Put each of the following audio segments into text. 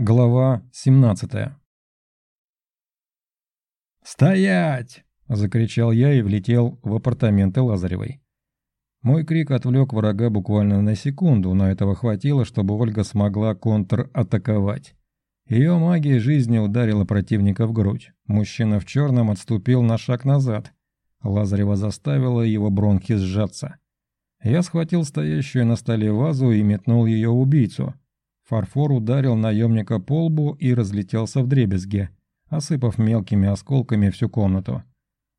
Глава 17 «Стоять!» – закричал я и влетел в апартаменты Лазаревой. Мой крик отвлек врага буквально на секунду, но этого хватило, чтобы Ольга смогла контратаковать. Ее магия жизни ударила противника в грудь. Мужчина в черном отступил на шаг назад. Лазарева заставила его бронхи сжаться. Я схватил стоящую на столе вазу и метнул ее убийцу – Фарфор ударил наемника по лбу и разлетелся в дребезге, осыпав мелкими осколками всю комнату.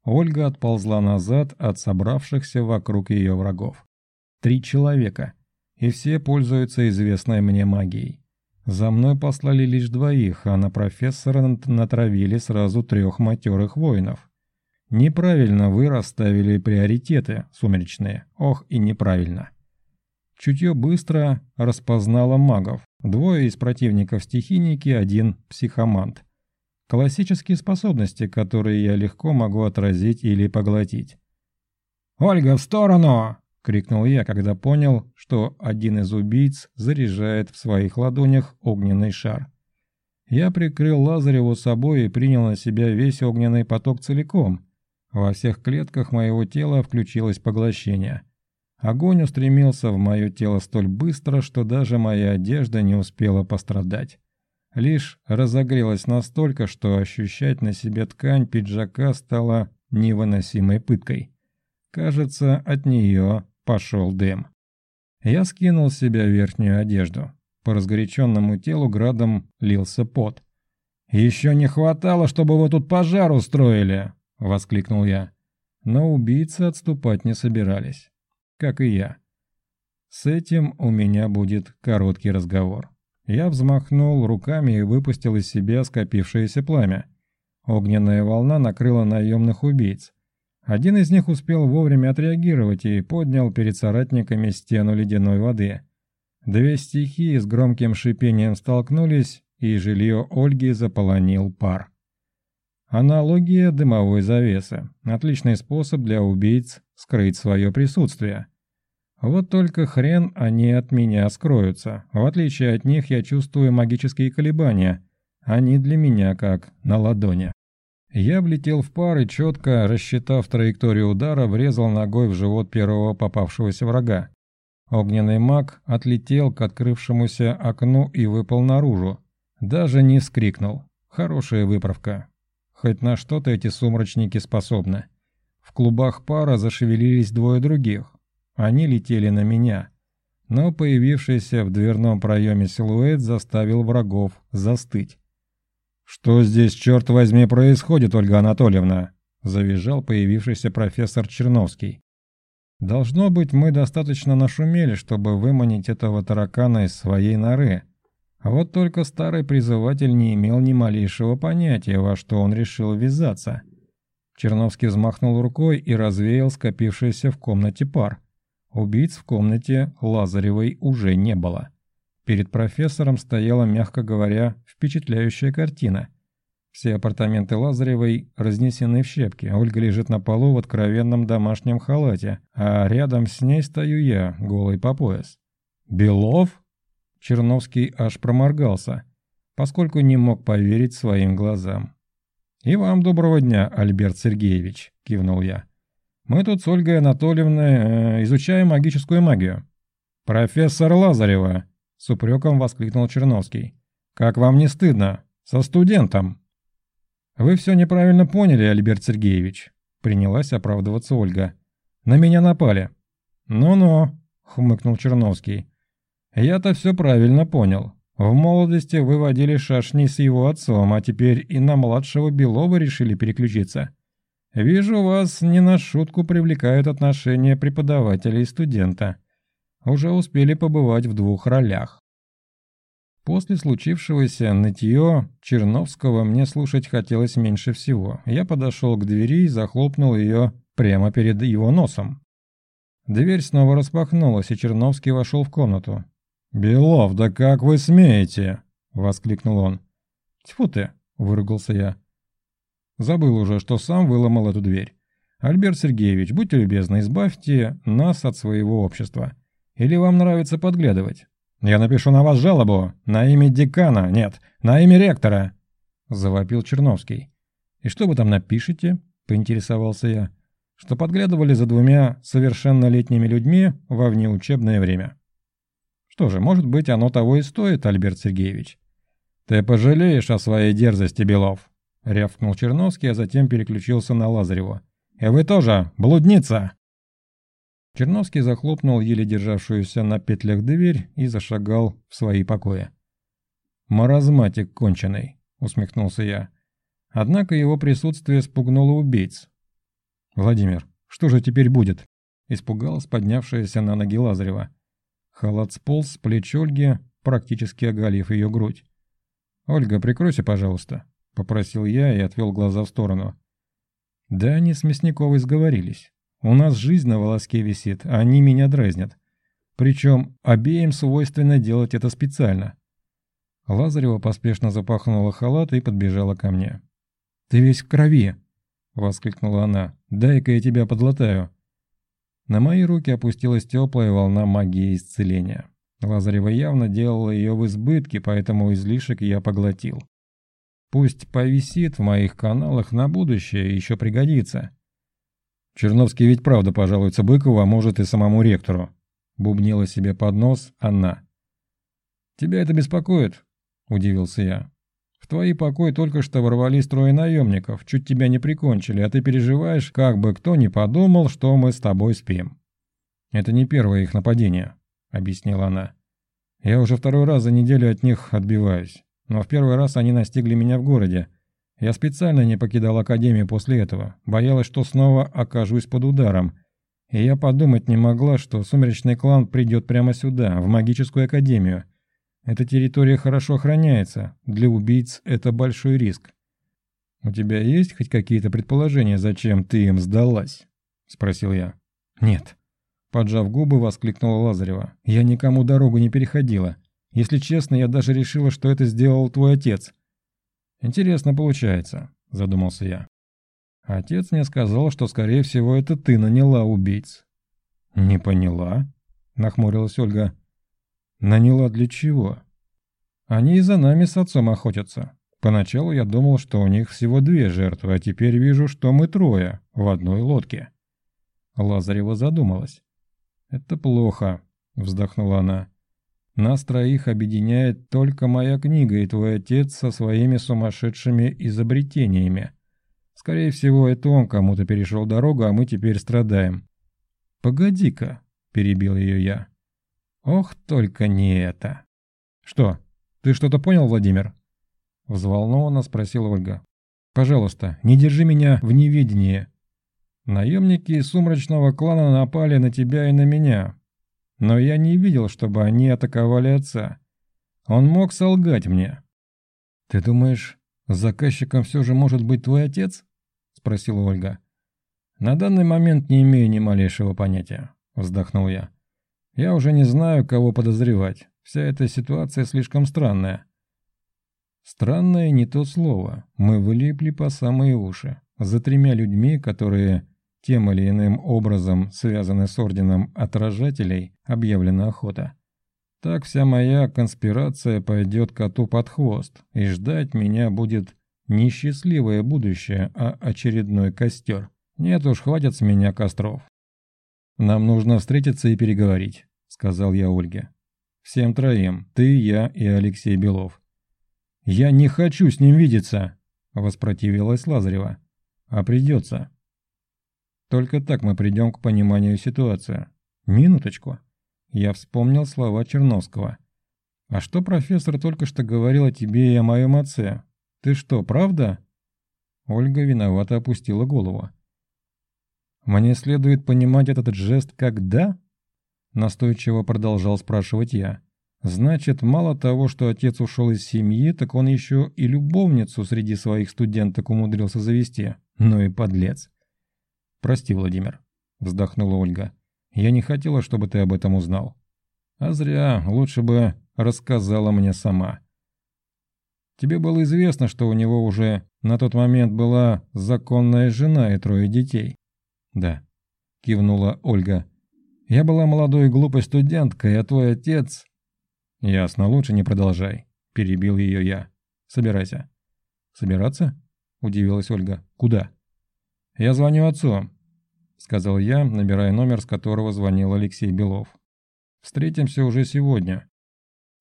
Ольга отползла назад от собравшихся вокруг ее врагов. Три человека, и все пользуются известной мне магией. За мной послали лишь двоих, а на профессора натравили сразу трех матерых воинов. Неправильно вы расставили приоритеты, сумеречные. Ох и неправильно. Чутье быстро распознало магов. Двое из противников стихийники, один психомант. Классические способности, которые я легко могу отразить или поглотить. «Ольга, в сторону!» — крикнул я, когда понял, что один из убийц заряжает в своих ладонях огненный шар. Я прикрыл Лазареву собой и принял на себя весь огненный поток целиком. Во всех клетках моего тела включилось поглощение — Огонь устремился в мое тело столь быстро, что даже моя одежда не успела пострадать. Лишь разогрелась настолько, что ощущать на себе ткань пиджака стало невыносимой пыткой. Кажется, от нее пошел дым. Я скинул с себя верхнюю одежду. По разгоряченному телу градом лился пот. «Еще не хватало, чтобы вы тут пожар устроили!» — воскликнул я. Но убийцы отступать не собирались как и я. С этим у меня будет короткий разговор. Я взмахнул руками и выпустил из себя скопившееся пламя. Огненная волна накрыла наемных убийц. Один из них успел вовремя отреагировать и поднял перед соратниками стену ледяной воды. Две стихии с громким шипением столкнулись, и жилье Ольги заполонил пар. Аналогия дымовой завесы. Отличный способ для убийц скрыть свое присутствие. Вот только хрен они от меня скроются. В отличие от них я чувствую магические колебания. Они для меня как на ладони. Я влетел в пар и, четко рассчитав траекторию удара, врезал ногой в живот первого попавшегося врага. Огненный маг отлетел к открывшемуся окну и выпал наружу. Даже не вскрикнул. Хорошая выправка. Хоть на что-то эти сумрачники способны. В клубах пара зашевелились двое других. Они летели на меня. Но появившийся в дверном проеме силуэт заставил врагов застыть. «Что здесь, черт возьми, происходит, Ольга Анатольевна?» – завизжал появившийся профессор Черновский. «Должно быть, мы достаточно нашумели, чтобы выманить этого таракана из своей норы. А вот только старый призыватель не имел ни малейшего понятия, во что он решил ввязаться. Черновский взмахнул рукой и развеял скопившийся в комнате пар. Убийц в комнате Лазаревой уже не было. Перед профессором стояла, мягко говоря, впечатляющая картина. Все апартаменты Лазаревой разнесены в щепки, Ольга лежит на полу в откровенном домашнем халате, а рядом с ней стою я, голый по пояс. «Белов?» Черновский аж проморгался, поскольку не мог поверить своим глазам. «И вам доброго дня, Альберт Сергеевич», — кивнул я. «Мы тут с Ольгой Анатольевной э, изучаем магическую магию». «Профессор Лазарева», — с упреком воскликнул Черновский. «Как вам не стыдно? Со студентом». «Вы все неправильно поняли, Альберт Сергеевич», — принялась оправдываться Ольга. «На меня напали». «Ну-ну», — хмыкнул Черновский. Я-то все правильно понял. В молодости вы водили шашни с его отцом, а теперь и на младшего Белова решили переключиться. Вижу, вас не на шутку привлекают отношения преподавателя и студента. Уже успели побывать в двух ролях. После случившегося нытье Черновского мне слушать хотелось меньше всего. Я подошел к двери и захлопнул ее прямо перед его носом. Дверь снова распахнулась, и Черновский вошел в комнату. «Белов, да как вы смеете?» — воскликнул он. «Тьфу ты!» — выругался я. Забыл уже, что сам выломал эту дверь. «Альберт Сергеевич, будьте любезны, избавьте нас от своего общества. Или вам нравится подглядывать? Я напишу на вас жалобу, на имя декана, нет, на имя ректора!» – завопил Черновский. «И что вы там напишете?» – поинтересовался я. «Что подглядывали за двумя совершеннолетними людьми во внеучебное время». «Что же, может быть, оно того и стоит, Альберт Сергеевич?» «Ты пожалеешь о своей дерзости, Белов!» – рявкнул Черновский, а затем переключился на Лазареву. «И вы тоже, блудница!» Черновский захлопнул еле державшуюся на петлях дверь и зашагал в свои покои. «Маразматик конченый», — усмехнулся я. Однако его присутствие спугнуло убийц. «Владимир, что же теперь будет?» — испугалась поднявшаяся на ноги Лазарева. Халат сполз с плеч Ольги, практически оголив ее грудь. «Ольга, прикройся, пожалуйста», — попросил я и отвел глаза в сторону. Да они с Мясниковой сговорились. У нас жизнь на волоске висит, а они меня дразнят. Причем обеим свойственно делать это специально. Лазарева поспешно запахнула халат и подбежала ко мне. «Ты весь в крови!» — воскликнула она. «Дай-ка я тебя подлатаю!» На мои руки опустилась теплая волна магии исцеления. Лазарева явно делала ее в избытке, поэтому излишек я поглотил. Пусть повисит в моих каналах на будущее, еще пригодится. Черновский ведь правда пожалуется Быкову, а может и самому ректору. Бубнила себе под нос она. «Тебя это беспокоит?» – удивился я. «В твои покои только что ворвались трое наемников, чуть тебя не прикончили, а ты переживаешь, как бы кто ни подумал, что мы с тобой спим». «Это не первое их нападение», – объяснила она. «Я уже второй раз за неделю от них отбиваюсь, но в первый раз они настигли меня в городе, я специально не покидал Академию после этого, боялась, что снова окажусь под ударом. И я подумать не могла, что сумеречный клан придет прямо сюда, в магическую академию. Эта территория хорошо охраняется, для убийц это большой риск. «У тебя есть хоть какие-то предположения, зачем ты им сдалась?» – спросил я. «Нет». Поджав губы, воскликнула Лазарева. «Я никому дорогу не переходила. Если честно, я даже решила, что это сделал твой отец. «Интересно получается», – задумался я. «Отец мне сказал, что, скорее всего, это ты наняла убийц». «Не поняла?» – нахмурилась Ольга. «Наняла для чего?» «Они и за нами с отцом охотятся. Поначалу я думал, что у них всего две жертвы, а теперь вижу, что мы трое в одной лодке». Лазарева задумалась. «Это плохо», – вздохнула она. Нас троих объединяет только моя книга и твой отец со своими сумасшедшими изобретениями. Скорее всего, это он кому-то перешел дорогу, а мы теперь страдаем. «Погоди-ка», — перебил ее я. «Ох, только не это». «Что, ты что-то понял, Владимир?» Взволнованно спросила Ольга. «Пожалуйста, не держи меня в неведении. Наемники сумрачного клана напали на тебя и на меня, но я не видел, чтобы они атаковали отца. Он мог солгать мне. «Ты думаешь, заказчиком все же может быть твой отец?» – спросила Ольга. «На данный момент не имею ни малейшего понятия», – вздохнул я. «Я уже не знаю, кого подозревать. Вся эта ситуация слишком странная». «Странное не то слово. Мы вылипли по самые уши. За тремя людьми, которые тем или иным образом связаны с Орденом Отражателей, объявлена охота. Так вся моя конспирация пойдет коту под хвост, и ждать меня будет не счастливое будущее, а очередной костер. Нет уж, хватит с меня костров. «Нам нужно встретиться и переговорить», — сказал я Ольге. «Всем троим, ты, я и Алексей Белов». «Я не хочу с ним видеться», — воспротивилась Лазарева. «А придется». Только так мы придем к пониманию ситуации. Минуточку. Я вспомнил слова Черновского. «А что профессор только что говорил о тебе и о моем отце? Ты что, правда?» Ольга виновато опустила голову. «Мне следует понимать этот жест как «да»?» Настойчиво продолжал спрашивать я. «Значит, мало того, что отец ушел из семьи, так он еще и любовницу среди своих студенток умудрился завести. Ну и подлец. «Прости, Владимир», — вздохнула Ольга. «Я не хотела, чтобы ты об этом узнал. А зря, лучше бы рассказала мне сама. Тебе было известно, что у него уже на тот момент была законная жена и трое детей?» «Да», — кивнула Ольга. «Я была молодой и глупой студенткой, а твой отец...» «Ясно, лучше не продолжай», – перебил ее я. «Собирайся». «Собираться?» – удивилась Ольга. «Куда?» «Я звоню отцу», – сказал я, набирая номер, с которого звонил Алексей Белов. «Встретимся уже сегодня».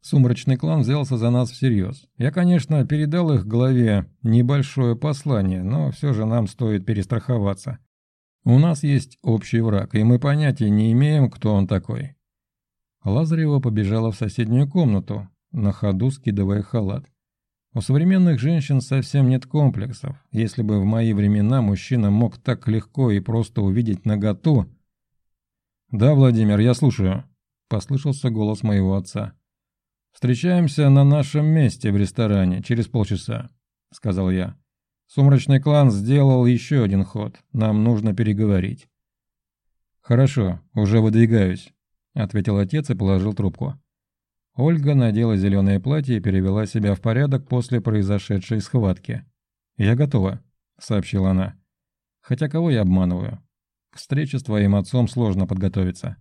Сумрачный клан взялся за нас всерьез. Я, конечно, передал их главе небольшое послание, но все же нам стоит перестраховаться. У нас есть общий враг, и мы понятия не имеем, кто он такой. Лазарева побежала в соседнюю комнату, на ходу скидывая халат. У современных женщин совсем нет комплексов. Если бы в мои времена мужчина мог так легко и просто увидеть наготу... «Да, Владимир, я слушаю», — послышался голос моего отца. «Встречаемся на нашем месте в ресторане через полчаса», — сказал я. «Сумрачный клан сделал еще один ход. Нам нужно переговорить». «Хорошо, уже выдвигаюсь», — ответил отец и положил трубку. Ольга надела зеленое платье и перевела себя в порядок после произошедшей схватки. «Я готова», — сообщила она. «Хотя кого я обманываю? К встрече с твоим отцом сложно подготовиться».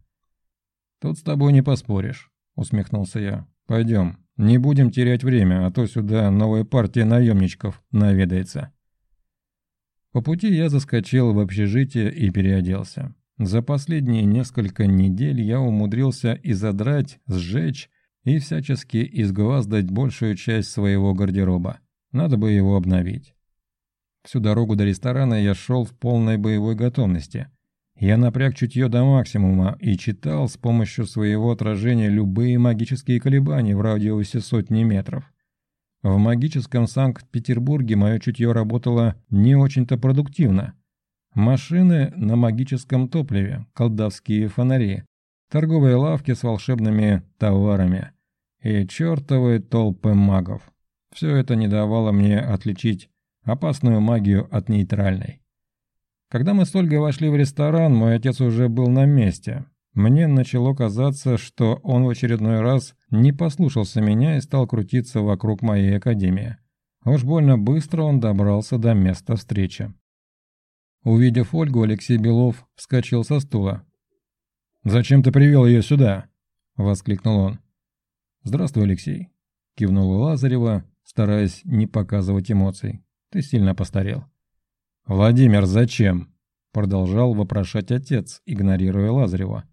«Тут с тобой не поспоришь», — усмехнулся я. «Пойдем, не будем терять время, а то сюда новая партия наемничков наведается». По пути я заскочил в общежитие и переоделся. За последние несколько недель я умудрился и задрать, сжечь и всячески изгваздать большую часть своего гардероба. Надо бы его обновить. Всю дорогу до ресторана я шел в полной боевой готовности. Я напряг чутье до максимума и читал с помощью своего отражения любые магические колебания в радиусе сотни метров. В магическом Санкт-Петербурге мое чутье работало не очень-то продуктивно. Машины на магическом топливе, колдовские фонари, торговые лавки с волшебными товарами – и чертовы толпы магов. Все это не давало мне отличить опасную магию от нейтральной. Когда мы с Ольгой вошли в ресторан, мой отец уже был на месте. Мне начало казаться, что он в очередной раз не послушался меня и стал крутиться вокруг моей академии. Уж больно быстро он добрался до места встречи. Увидев Ольгу, Алексей Белов вскочил со стула. «Зачем ты привел ее сюда?» – воскликнул он. «Здравствуй, Алексей», – кивнула Лазарева, стараясь не показывать эмоций. «Ты сильно постарел». «Владимир, зачем?» – продолжал вопрошать отец, игнорируя Лазарева.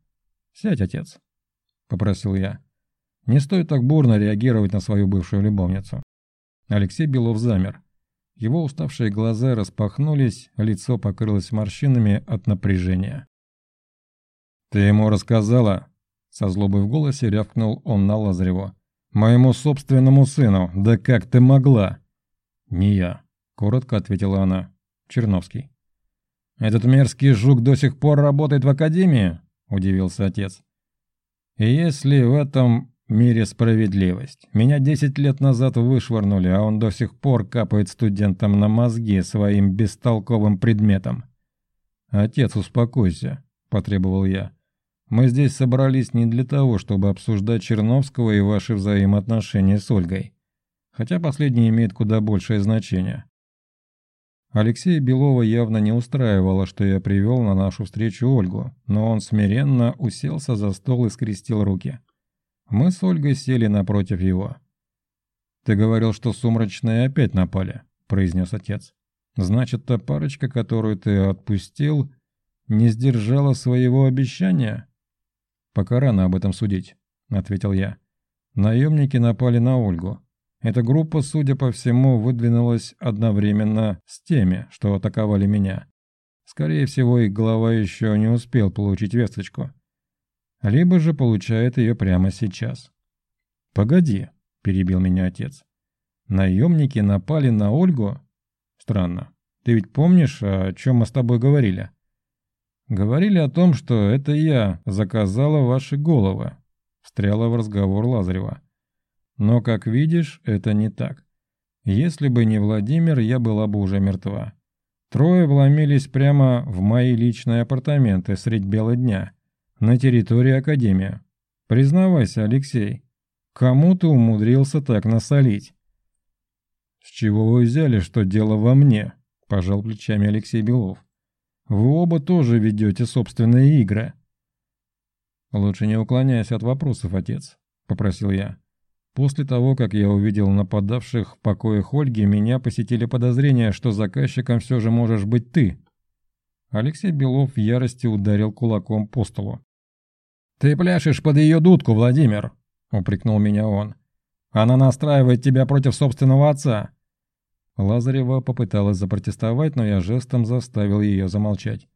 «Сядь, отец», – попросил я. «Не стоит так бурно реагировать на свою бывшую любовницу». Алексей Белов замер. Его уставшие глаза распахнулись, лицо покрылось морщинами от напряжения. «Ты ему рассказала?» Со злобой в голосе рявкнул он на Лазарева. «Моему собственному сыну, да как ты могла?» «Не я», — коротко ответила она. «Черновский». «Этот мерзкий жук до сих пор работает в академии?» — удивился отец. «И если в этом мире справедливость? Меня десять лет назад вышвырнули, а он до сих пор капает студентам на мозги своим бестолковым предметом». «Отец, успокойся», — потребовал я. Мы здесь собрались не для того, чтобы обсуждать Черновского и ваши взаимоотношения с Ольгой. Хотя последнее имеет куда большее значение. Алексея Белова явно не устраивало, что я привел на нашу встречу Ольгу, но он смиренно уселся за стол и скрестил руки. Мы с Ольгой сели напротив его. «Ты говорил, что сумрачные опять напали», — произнес отец. «Значит, та парочка, которую ты отпустил, не сдержала своего обещания?» «Пока рано об этом судить», — ответил я. Наемники напали на Ольгу. Эта группа, судя по всему, выдвинулась одновременно с теми, что атаковали меня. Скорее всего, их глава еще не успел получить весточку. Либо же получает ее прямо сейчас. «Погоди», — перебил меня отец. «Наемники напали на Ольгу? Странно. Ты ведь помнишь, о чем мы с тобой говорили?» Говорили о том, что это я заказала ваши головы. Встряла в разговор Лазарева. Но, как видишь, это не так. Если бы не Владимир, я была бы уже мертва. Трое вломились прямо в мои личные апартаменты средь бела дня, на территории Академии. Признавайся, Алексей, кому ты умудрился так насолить? «С чего вы взяли, что дело во мне?» – пожал плечами Алексей Белов. Вы оба тоже ведете собственные игры». «Лучше не уклоняйся от вопросов, отец», — попросил я. После того, как я увидел нападавших в покоях Ольги, меня посетили подозрения, что заказчиком все же можешь быть ты. Алексей Белов в ярости ударил кулаком по столу. «Ты пляшешь под ее дудку, Владимир!» — упрекнул меня он. «Она настраивает тебя против собственного отца!» Лазарева попыталась запротестовать, но я жестом заставил ее замолчать.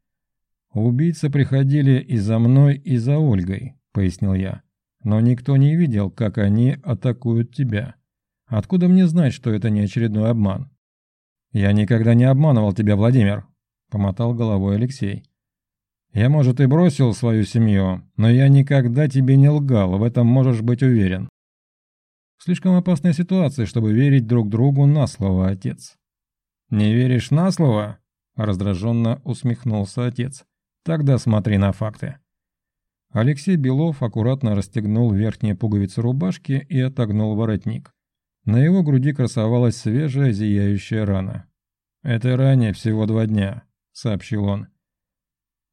«Убийцы приходили и за мной, и за Ольгой», — пояснил я. «Но никто не видел, как они атакуют тебя. Откуда мне знать, что это не очередной обман?» «Я никогда не обманывал тебя, Владимир», — помотал головой Алексей. «Я, может, и бросил свою семью, но я никогда тебе не лгал, в этом можешь быть уверен». «Слишком опасная ситуация, чтобы верить друг другу на слово, отец». «Не веришь на слово?» — раздраженно усмехнулся отец. Тогда смотри на факты. Алексей Белов аккуратно расстегнул верхние пуговицы рубашки и отогнул воротник. На его груди красовалась свежая зияющая рана. «Этой ране всего два дня», — сообщил он.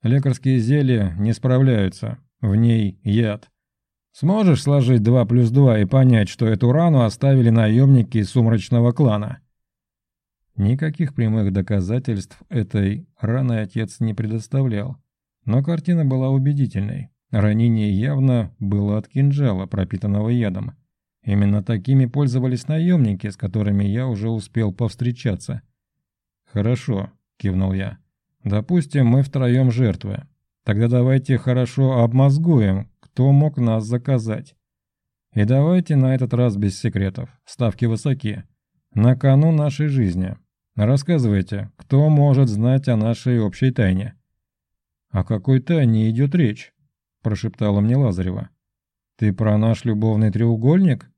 «Лекарские зелья не справляются, в ней яд. Сможешь сложить два плюс два и понять, что эту рану оставили наемники сумрачного клана?» Никаких прямых доказательств этой раны отец не предоставлял. Но картина была убедительной. Ранение явно было от кинжала, пропитанного ядом. Именно такими пользовались наемники, с которыми я уже успел повстречаться. «Хорошо», — кивнул я. «Допустим, мы втроем жертвы. Тогда давайте хорошо обмозгуем, кто мог нас заказать. И давайте на этот раз без секретов. Ставки высоки. На кону нашей жизни. Рассказывайте, кто может знать о нашей общей тайне?» «О какой тайне идет речь?» – прошептала мне Лазарева. «Ты про наш любовный треугольник?»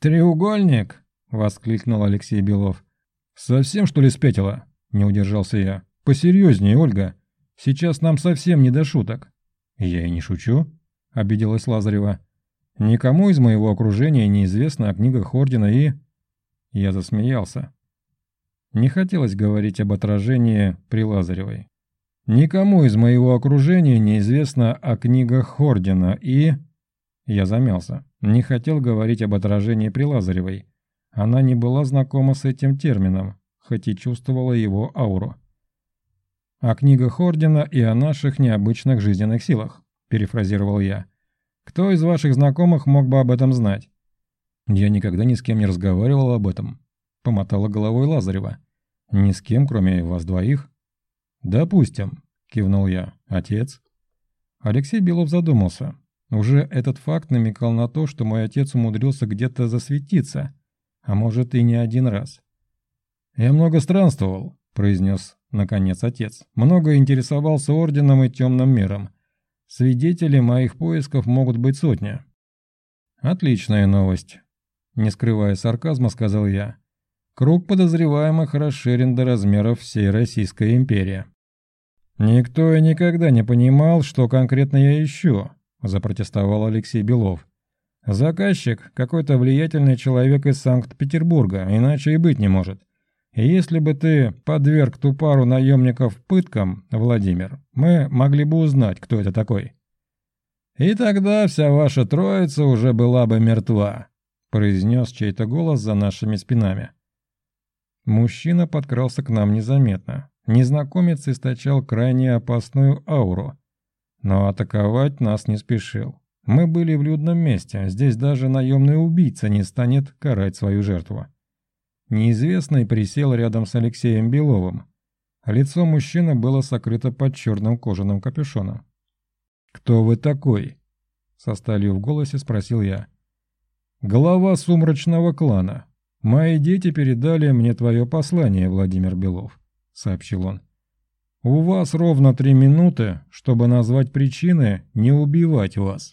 «Треугольник?» – воскликнул Алексей Белов. «Совсем, что ли, спятила?» – не удержался я. «Посерьезнее, Ольга. Сейчас нам совсем не до шуток». «Я и не шучу», – обиделась Лазарева. «Никому из моего окружения неизвестно о книгах Ордена и...» Я засмеялся. Не хотелось говорить об отражении при Лазаревой. Никому из моего окружения неизвестно о книгах Хордина и... Я замялся. Не хотел говорить об отражении при Лазаревой. Она не была знакома с этим термином, хоть и чувствовала его ауру. «О книгах Ордена и о наших необычных жизненных силах», – перефразировал я. «Кто из ваших знакомых мог бы об этом знать?» «Я никогда ни с кем не разговаривал об этом», – помотала головой Лазарева. «Ни с кем, кроме вас двоих». «Допустим», – кивнул я. «Отец?» Алексей Белов задумался. Уже этот факт намекал на то, что мой отец умудрился где-то засветиться, а может и не один раз. «Я много странствовал», – произнес, наконец, отец. «Много интересовался орденом и темным миром. Свидетели моих поисков могут быть сотни». «Отличная новость», – не скрывая сарказма, сказал я. «Круг подозреваемых расширен до размеров всей Российской империи». «Никто и никогда не понимал, что конкретно я ищу», – запротестовал Алексей Белов. «Заказчик – какой-то влиятельный человек из Санкт-Петербурга, иначе и быть не может. И если бы ты подверг ту пару наемников пыткам, Владимир, мы могли бы узнать, кто это такой». «И тогда вся ваша троица уже была бы мертва», – произнес чей-то голос за нашими спинами. Мужчина подкрался к нам незаметно. Незнакомец источал крайне опасную ауру, но атаковать нас не спешил. Мы были в людном месте, здесь даже наемный убийца не станет карать свою жертву. Неизвестный присел рядом с Алексеем Беловым. Лицо мужчины было сокрыто под черным кожаным капюшоном. «Кто вы такой?» — со сталью в голосе спросил я. «Глава сумрачного клана. Мои дети передали мне твое послание, Владимир Белов. — сообщил он. «У вас ровно три минуты, чтобы назвать причины не убивать вас».